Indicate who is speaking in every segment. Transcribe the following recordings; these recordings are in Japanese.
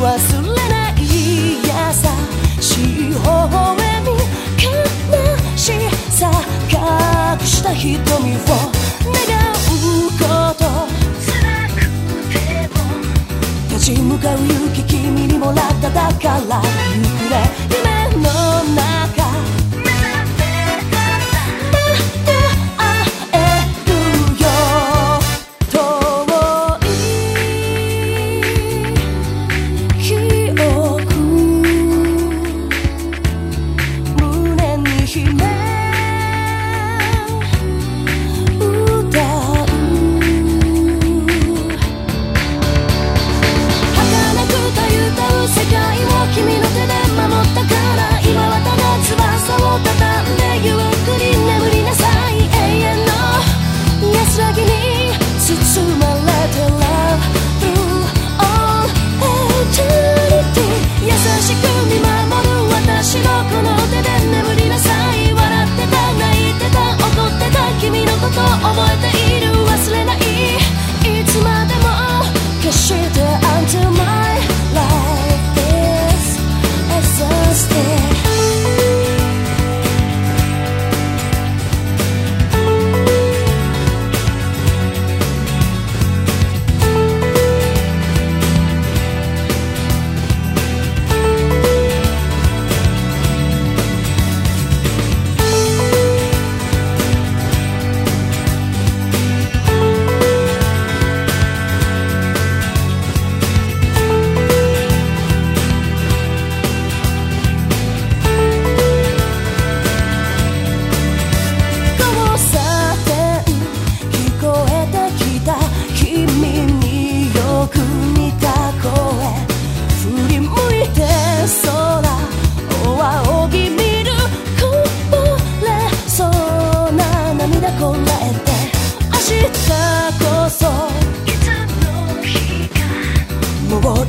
Speaker 1: 忘れない優しい微笑み悲しさ隠した瞳を願うこと辛くても立ち向かう勇気君にもらっただからゆくれ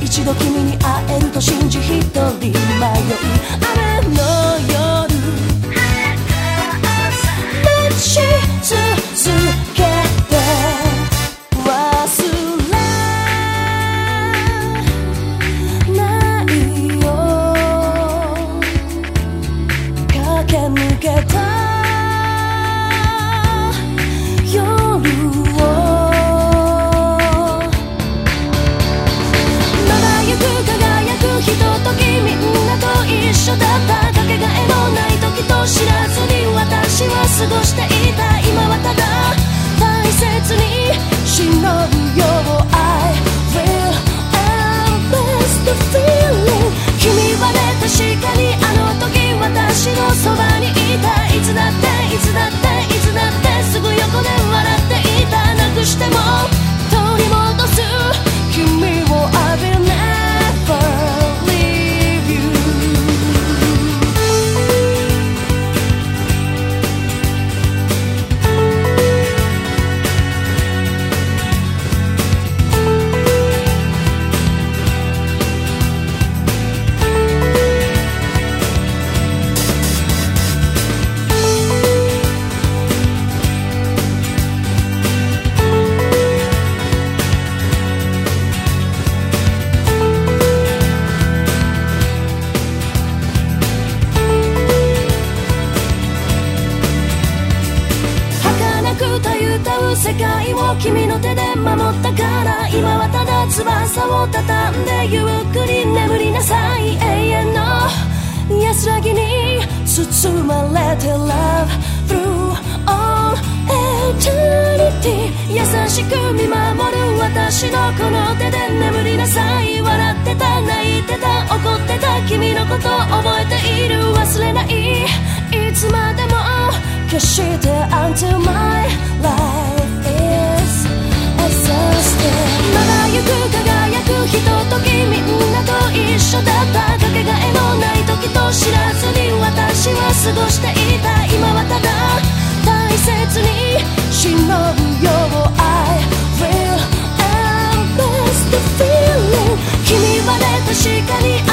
Speaker 1: 一度君に会えると信じ一人迷い雨の夜待過ごしていたい世界を君の手で守ったから今はただ翼を畳んでゆっくり眠りなさい。永遠の安らぎに包まれて Love through all eternity 優しく見守る私のこの手で眠りなさい。笑ってた泣いてた怒ってた君のこと覚えて緒だったかけがえのない時と知らずに私は過ごしていた今はただ大切に忍ぶよ I will embrace the feeling 君はね確かに